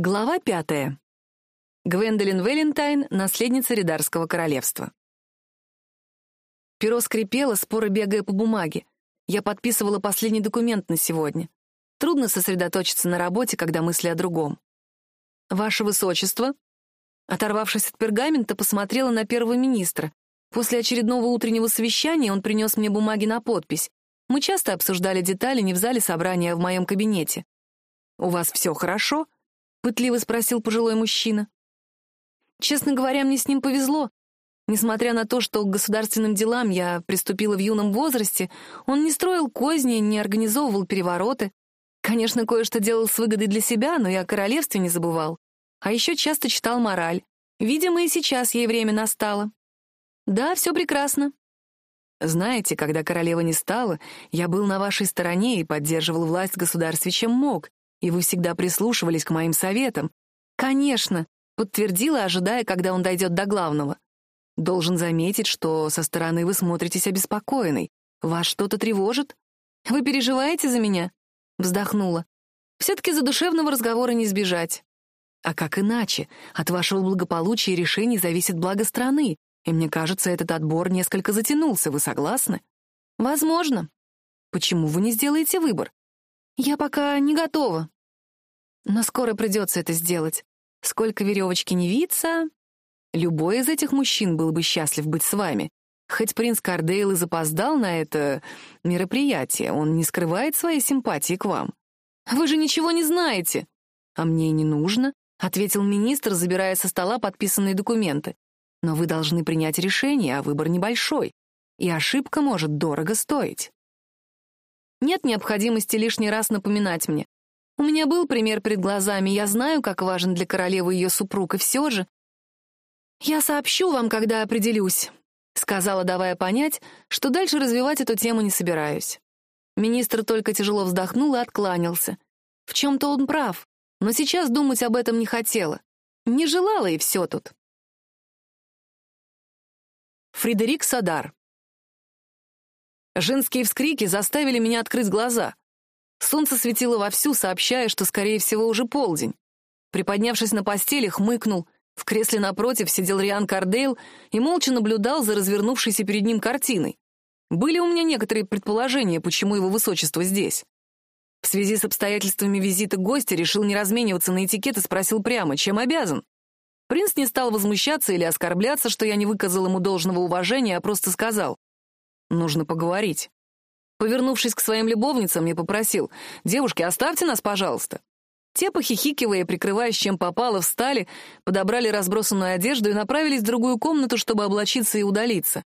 Глава пятая. Гвендолин Валентайн, наследница Ридарского королевства. Перо скрипело, споро бегая по бумаге. Я подписывала последний документ на сегодня. Трудно сосредоточиться на работе, когда мысли о другом. «Ваше Высочество?» Оторвавшись от пергамента, посмотрела на первого министра. После очередного утреннего совещания он принес мне бумаги на подпись. Мы часто обсуждали детали не в зале собрания, а в моем кабинете. «У вас все хорошо?» — пытливо спросил пожилой мужчина. Честно говоря, мне с ним повезло. Несмотря на то, что к государственным делам я приступила в юном возрасте, он не строил козни, не организовывал перевороты. Конечно, кое-что делал с выгодой для себя, но и о королевстве не забывал. А еще часто читал мораль. Видимо, и сейчас ей время настало. Да, все прекрасно. Знаете, когда королева не стала, я был на вашей стороне и поддерживал власть в государстве, чем мог и вы всегда прислушивались к моим советам. Конечно, подтвердила, ожидая, когда он дойдет до главного. Должен заметить, что со стороны вы смотритесь обеспокоенной. Вас что-то тревожит? Вы переживаете за меня? Вздохнула. Все-таки за душевного разговора не сбежать. А как иначе? От вашего благополучия и решений зависит благо страны, и мне кажется, этот отбор несколько затянулся, вы согласны? Возможно. Почему вы не сделаете выбор? «Я пока не готова. Но скоро придется это сделать. Сколько веревочки не виться...» Любой из этих мужчин был бы счастлив быть с вами. Хоть принц Кардейл и запоздал на это мероприятие, он не скрывает своей симпатии к вам. Вы же ничего не знаете. А мне не нужно, — ответил министр, забирая со стола подписанные документы. Но вы должны принять решение, а выбор небольшой. И ошибка может дорого стоить. Нет необходимости лишний раз напоминать мне. У меня был пример перед глазами, я знаю, как важен для королевы ее супруг, и все же... «Я сообщу вам, когда определюсь», — сказала, давая понять, что дальше развивать эту тему не собираюсь. Министр только тяжело вздохнул и откланялся. В чем-то он прав, но сейчас думать об этом не хотела. Не желала, и все тут. Фредерик Садар Женские вскрики заставили меня открыть глаза. Солнце светило вовсю, сообщая, что, скорее всего, уже полдень. Приподнявшись на постели, хмыкнул. В кресле напротив сидел Риан Кардейл и молча наблюдал за развернувшейся перед ним картиной. Были у меня некоторые предположения, почему его высочество здесь. В связи с обстоятельствами визита гостя решил не размениваться на этикет и спросил прямо, чем обязан. Принц не стал возмущаться или оскорбляться, что я не выказал ему должного уважения, а просто сказал. Нужно поговорить. Повернувшись к своим любовницам, я попросил, «Девушки, оставьте нас, пожалуйста». Те, похихикивая, прикрываясь чем попало, встали, подобрали разбросанную одежду и направились в другую комнату, чтобы облачиться и удалиться.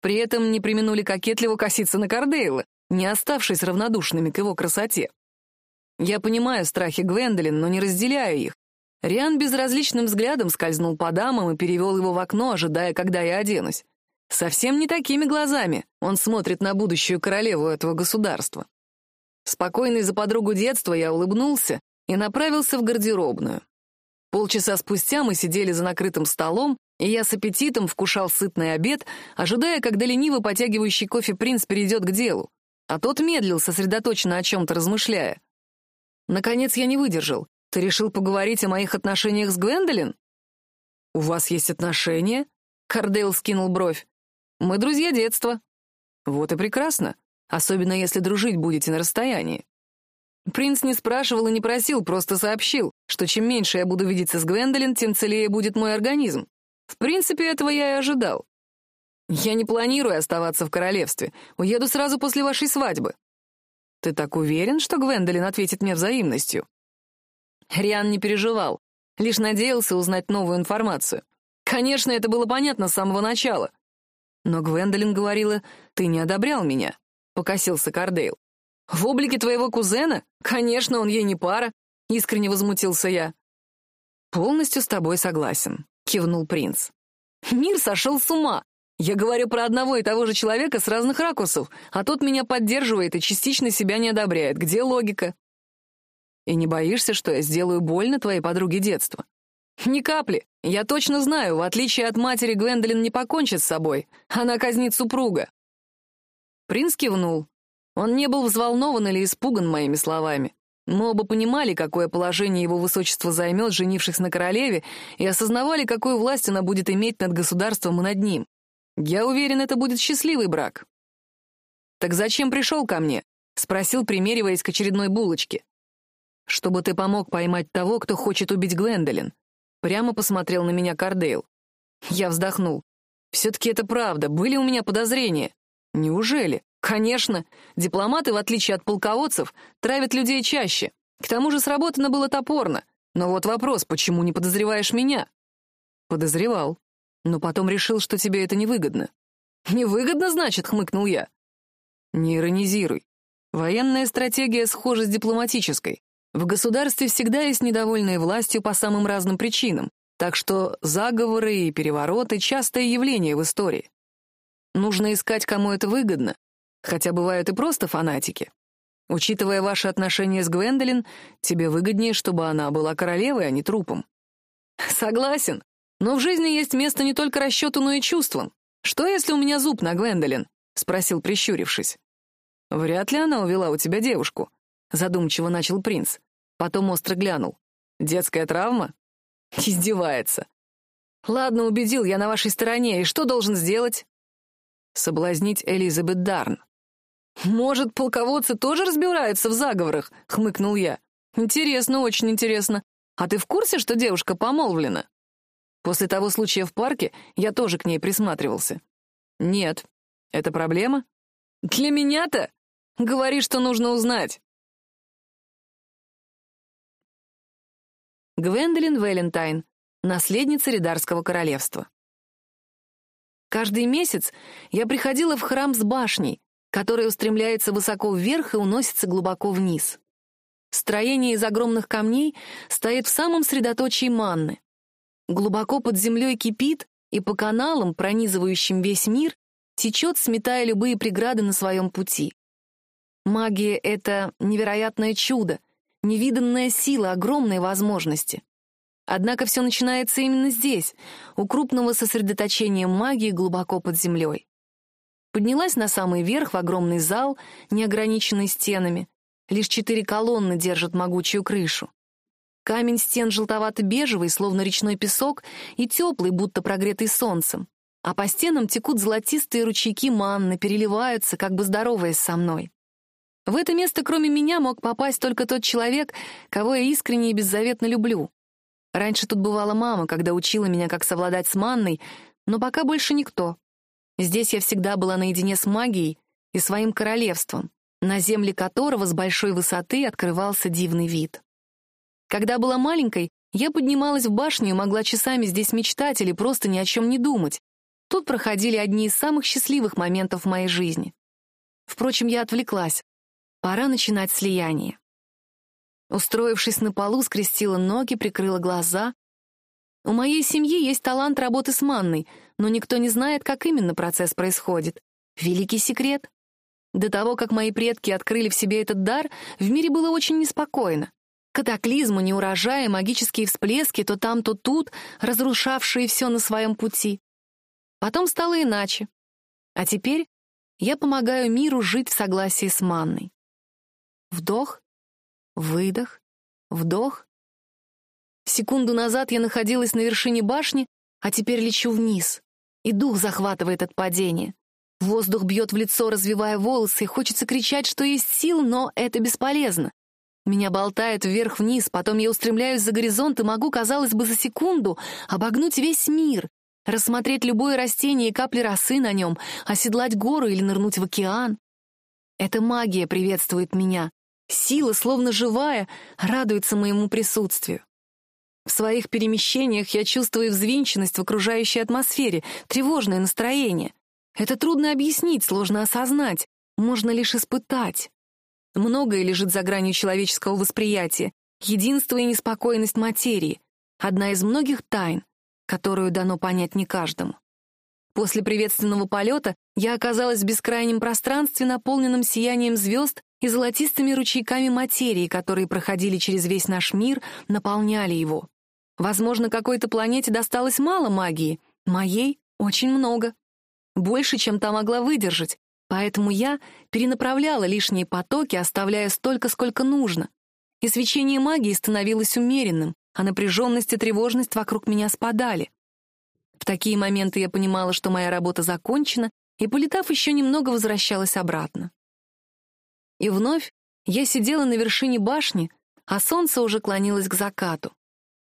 При этом не применули кокетливо коситься на Кардейла, не оставшись равнодушными к его красоте. Я понимаю страхи Гвендолин, но не разделяю их. Риан безразличным взглядом скользнул по дамам и перевел его в окно, ожидая, когда я оденусь. Совсем не такими глазами он смотрит на будущую королеву этого государства. Спокойный за подругу детства я улыбнулся и направился в гардеробную. Полчаса спустя мы сидели за накрытым столом, и я с аппетитом вкушал сытный обед, ожидая, когда лениво потягивающий кофе принц перейдет к делу. А тот медлил, сосредоточенно о чем-то размышляя. Наконец я не выдержал. Ты решил поговорить о моих отношениях с Гвендолин? У вас есть отношения? Кардейл скинул бровь. Мы друзья детства. Вот и прекрасно, особенно если дружить будете на расстоянии. Принц не спрашивал и не просил, просто сообщил, что чем меньше я буду видеться с Гвендолин, тем целее будет мой организм. В принципе, этого я и ожидал. Я не планирую оставаться в королевстве. Уеду сразу после вашей свадьбы. Ты так уверен, что Гвендолин ответит мне взаимностью? Риан не переживал, лишь надеялся узнать новую информацию. Конечно, это было понятно с самого начала. Но Гвендолин говорила, ты не одобрял меня, — покосился Кардейл. В облике твоего кузена? Конечно, он ей не пара, — искренне возмутился я. Полностью с тобой согласен, — кивнул принц. Мир сошел с ума. Я говорю про одного и того же человека с разных ракурсов, а тот меня поддерживает и частично себя не одобряет. Где логика? И не боишься, что я сделаю больно твоей подруге детства? Ни капли. Я точно знаю, в отличие от матери, Гвендолин не покончит с собой. Она казнит супруга. Принц кивнул. Он не был взволнован или испуган моими словами. Мы оба понимали, какое положение его высочество займет, женившись на королеве, и осознавали, какую власть она будет иметь над государством и над ним. Я уверен, это будет счастливый брак. «Так зачем пришел ко мне?» — спросил, примериваясь к очередной булочке. «Чтобы ты помог поймать того, кто хочет убить Гвендолин». Прямо посмотрел на меня Кардейл. Я вздохнул. «Все-таки это правда, были у меня подозрения». «Неужели?» Конечно, дипломаты, в отличие от полководцев, травят людей чаще. К тому же сработано было топорно. Но вот вопрос, почему не подозреваешь меня? Подозревал. Но потом решил, что тебе это невыгодно. Невыгодно, значит, хмыкнул я. Не иронизируй. Военная стратегия схожа с дипломатической. В государстве всегда есть недовольные властью по самым разным причинам, так что заговоры и перевороты — частое явление в истории. Нужно искать, кому это выгодно, Хотя бывают и просто фанатики. Учитывая ваши отношения с Гвендолин, тебе выгоднее, чтобы она была королевой, а не трупом. Согласен. Но в жизни есть место не только расчету, но и чувствам. Что, если у меня зуб на Гвендолин? Спросил, прищурившись. Вряд ли она увела у тебя девушку. Задумчиво начал принц. Потом остро глянул. Детская травма? Издевается. Ладно, убедил, я на вашей стороне. И что должен сделать? Соблазнить Элизабет Дарн. «Может, полководцы тоже разбираются в заговорах?» — хмыкнул я. «Интересно, очень интересно. А ты в курсе, что девушка помолвлена?» После того случая в парке я тоже к ней присматривался. «Нет. Это проблема?» «Для меня-то? Говори, что нужно узнать». Гвендолин Вэлентайн, наследница Ридарского королевства. Каждый месяц я приходила в храм с башней, которая устремляется высоко вверх и уносится глубоко вниз. Строение из огромных камней стоит в самом средоточии манны. Глубоко под землей кипит, и по каналам, пронизывающим весь мир, течет, сметая любые преграды на своем пути. Магия — это невероятное чудо, невиданная сила, огромные возможности. Однако все начинается именно здесь, у крупного сосредоточения магии глубоко под землей. Поднялась на самый верх в огромный зал, неограниченный стенами. Лишь четыре колонны держат могучую крышу. Камень стен желтовато-бежевый, словно речной песок, и теплый, будто прогретый солнцем. А по стенам текут золотистые ручейки манны, переливаются, как бы здороваясь со мной. В это место, кроме меня, мог попасть только тот человек, кого я искренне и беззаветно люблю. Раньше тут бывала мама, когда учила меня, как совладать с манной, но пока больше никто. Здесь я всегда была наедине с магией и своим королевством, на земле которого с большой высоты открывался дивный вид. Когда была маленькой, я поднималась в башню и могла часами здесь мечтать или просто ни о чем не думать. Тут проходили одни из самых счастливых моментов в моей жизни. Впрочем, я отвлеклась. Пора начинать слияние. Устроившись на полу, скрестила ноги, прикрыла глаза. У моей семьи есть талант работы с манной, но никто не знает, как именно процесс происходит. Великий секрет. До того, как мои предки открыли в себе этот дар, в мире было очень неспокойно. Катаклизмы, неурожаи, магические всплески то там, то тут, разрушавшие все на своем пути. Потом стало иначе. А теперь я помогаю миру жить в согласии с манной. Вдох, выдох, вдох. Секунду назад я находилась на вершине башни, а теперь лечу вниз. И дух захватывает от падения. Воздух бьет в лицо, развивая волосы, и хочется кричать, что есть сил, но это бесполезно. Меня болтает вверх-вниз, потом я устремляюсь за горизонт и могу, казалось бы, за секунду обогнуть весь мир, рассмотреть любое растение и капли росы на нем, оседлать гору или нырнуть в океан. Эта магия приветствует меня. Сила, словно живая, радуется моему присутствию. В своих перемещениях я чувствую взвинченность в окружающей атмосфере, тревожное настроение. Это трудно объяснить, сложно осознать, можно лишь испытать. Многое лежит за гранью человеческого восприятия, единство и неспокойность материи, одна из многих тайн, которую дано понять не каждому. После приветственного полета я оказалась в бескрайнем пространстве, наполненном сиянием звезд и золотистыми ручейками материи, которые проходили через весь наш мир, наполняли его. Возможно, какой-то планете досталось мало магии, моей — очень много. Больше, чем та могла выдержать, поэтому я перенаправляла лишние потоки, оставляя столько, сколько нужно. и свечение магии становилось умеренным, а напряженность и тревожность вокруг меня спадали. В такие моменты я понимала, что моя работа закончена, и, полетав еще немного, возвращалась обратно. И вновь я сидела на вершине башни, а солнце уже клонилось к закату.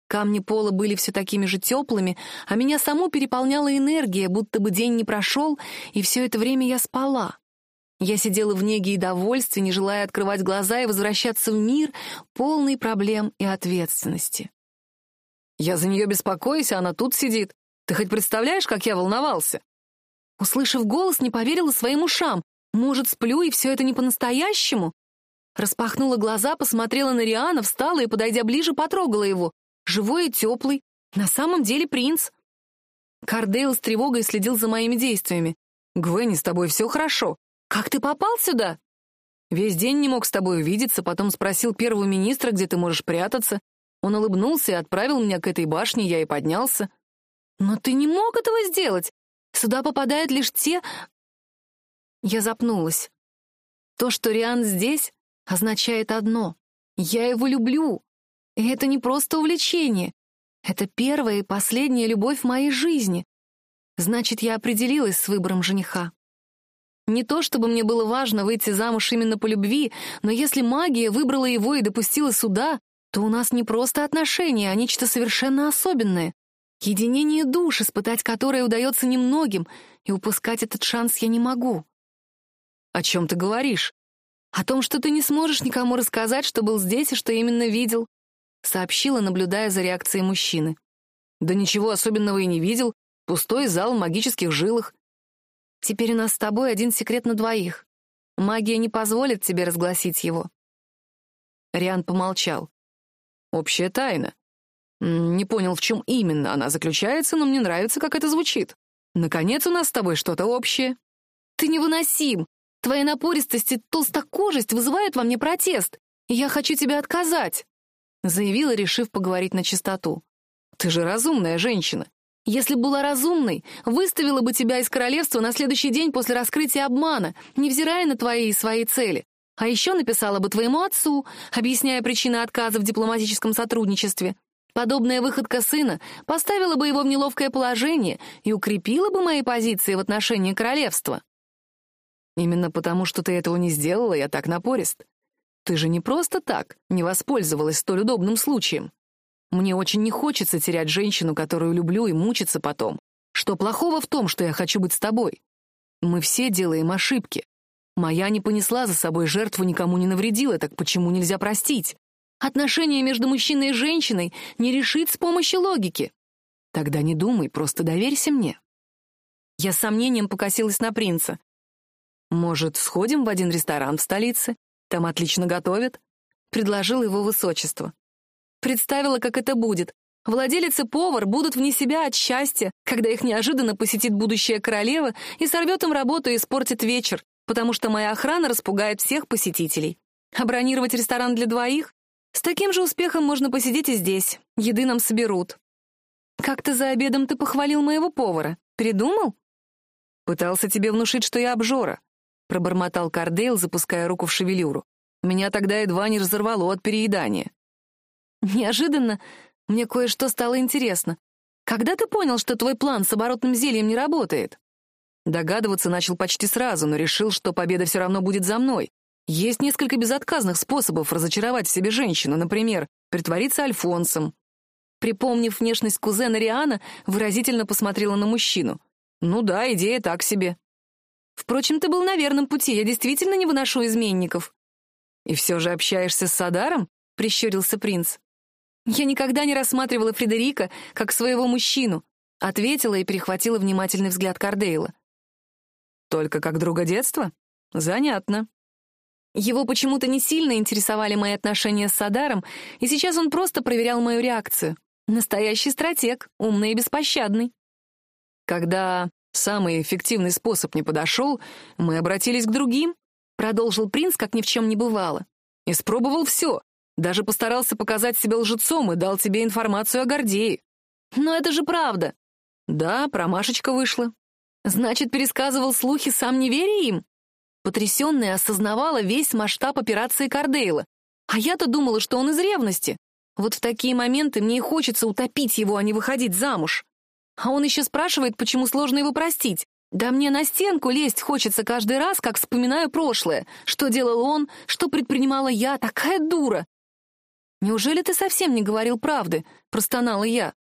Камни пола были все такими же теплыми, а меня саму переполняла энергия, будто бы день не прошел, и все это время я спала. Я сидела в неге и довольстве, не желая открывать глаза и возвращаться в мир, полный проблем и ответственности. «Я за нее беспокоюсь, а она тут сидит. Ты хоть представляешь, как я волновался?» Услышав голос, не поверила своим ушам. «Может, сплю, и все это не по-настоящему?» Распахнула глаза, посмотрела на Риана, встала и, подойдя ближе, потрогала его. Живой и теплый. На самом деле принц. Кардейл с тревогой следил за моими действиями. «Гвенни, с тобой все хорошо. Как ты попал сюда?» «Весь день не мог с тобой увидеться, потом спросил первого министра, где ты можешь прятаться. Он улыбнулся и отправил меня к этой башне, я и поднялся». «Но ты не мог этого сделать. Сюда попадают лишь те...» Я запнулась. То, что Риан здесь, означает одно. Я его люблю. И это не просто увлечение. Это первая и последняя любовь в моей жизни. Значит, я определилась с выбором жениха. Не то чтобы мне было важно выйти замуж именно по любви, но если магия выбрала его и допустила суда, то у нас не просто отношения, а нечто совершенно особенное. Единение душ, испытать которое удается немногим, и упускать этот шанс я не могу. «О чем ты говоришь?» «О том, что ты не сможешь никому рассказать, что был здесь и что именно видел. — сообщила, наблюдая за реакцией мужчины. «Да ничего особенного и не видел. Пустой зал в магических жилах. Теперь у нас с тобой один секрет на двоих. Магия не позволит тебе разгласить его». Риан помолчал. «Общая тайна. Не понял, в чем именно она заключается, но мне нравится, как это звучит. Наконец у нас с тобой что-то общее». «Ты невыносим. Твоя напористость и толстокожесть вызывают во мне протест, и я хочу тебе отказать». Заявила, решив поговорить на чистоту. «Ты же разумная женщина. Если бы была разумной, выставила бы тебя из королевства на следующий день после раскрытия обмана, невзирая на твои и свои цели. А еще написала бы твоему отцу, объясняя причины отказа в дипломатическом сотрудничестве. Подобная выходка сына поставила бы его в неловкое положение и укрепила бы мои позиции в отношении королевства. Именно потому, что ты этого не сделала, я так напорист. Ты же не просто так не воспользовалась столь удобным случаем. Мне очень не хочется терять женщину, которую люблю, и мучиться потом. Что плохого в том, что я хочу быть с тобой? Мы все делаем ошибки. Моя не понесла за собой жертву, никому не навредила, так почему нельзя простить? Отношения между мужчиной и женщиной не решить с помощью логики. Тогда не думай, просто доверься мне. Я с сомнением покосилась на принца. Может, сходим в один ресторан в столице? Там отлично готовят», — предложил его высочество. Представила, как это будет. Владелец и повар будут вне себя от счастья, когда их неожиданно посетит будущая королева и сорвет им работу и испортит вечер, потому что моя охрана распугает всех посетителей. А бронировать ресторан для двоих? С таким же успехом можно посидеть и здесь. Еды нам соберут. Как-то за обедом ты похвалил моего повара. Передумал? Пытался тебе внушить, что я обжора пробормотал Кардейл, запуская руку в шевелюру. Меня тогда едва не разорвало от переедания. Неожиданно мне кое-что стало интересно. Когда ты понял, что твой план с оборотным зельем не работает? Догадываться начал почти сразу, но решил, что победа все равно будет за мной. Есть несколько безотказных способов разочаровать в себе женщину, например, притвориться Альфонсом. Припомнив внешность кузена Риана, выразительно посмотрела на мужчину. «Ну да, идея так себе. Впрочем, ты был на верном пути, я действительно не выношу изменников». «И все же общаешься с Садаром?» — прищурился принц. «Я никогда не рассматривала Фредерика как своего мужчину», — ответила и перехватила внимательный взгляд Кардейла. «Только как друга детства? Занятно». Его почему-то не сильно интересовали мои отношения с Садаром, и сейчас он просто проверял мою реакцию. Настоящий стратег, умный и беспощадный. Когда Самый эффективный способ не подошел, мы обратились к другим, продолжил принц, как ни в чем не бывало. Испробовал все, даже постарался показать себя лжецом и дал тебе информацию о Гордее. Но это же правда. Да, промашечка вышла. Значит, пересказывал слухи, сам не веря им? Потрясенная осознавала весь масштаб операции Кардейла. А я-то думала, что он из ревности. Вот в такие моменты мне и хочется утопить его, а не выходить замуж. А он еще спрашивает, почему сложно его простить. Да мне на стенку лезть хочется каждый раз, как вспоминаю прошлое. Что делал он, что предпринимала я, такая дура. «Неужели ты совсем не говорил правды?» — простонала я.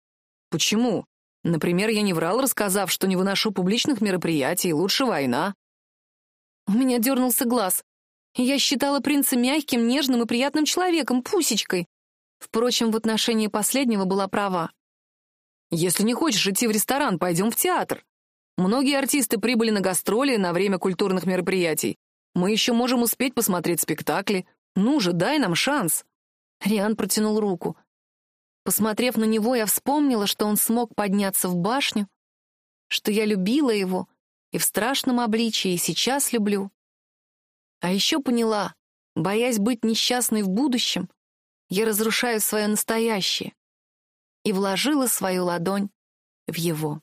«Почему? Например, я не врал, рассказав, что не выношу публичных мероприятий, лучше война». У меня дернулся глаз. Я считала принца мягким, нежным и приятным человеком, пусечкой. Впрочем, в отношении последнего была права. «Если не хочешь идти в ресторан, пойдем в театр. Многие артисты прибыли на гастроли на время культурных мероприятий. Мы еще можем успеть посмотреть спектакли. Ну же, дай нам шанс». Риан протянул руку. Посмотрев на него, я вспомнила, что он смог подняться в башню, что я любила его и в страшном обличии, и сейчас люблю. А еще поняла, боясь быть несчастной в будущем, я разрушаю свое настоящее и вложила свою ладонь в его.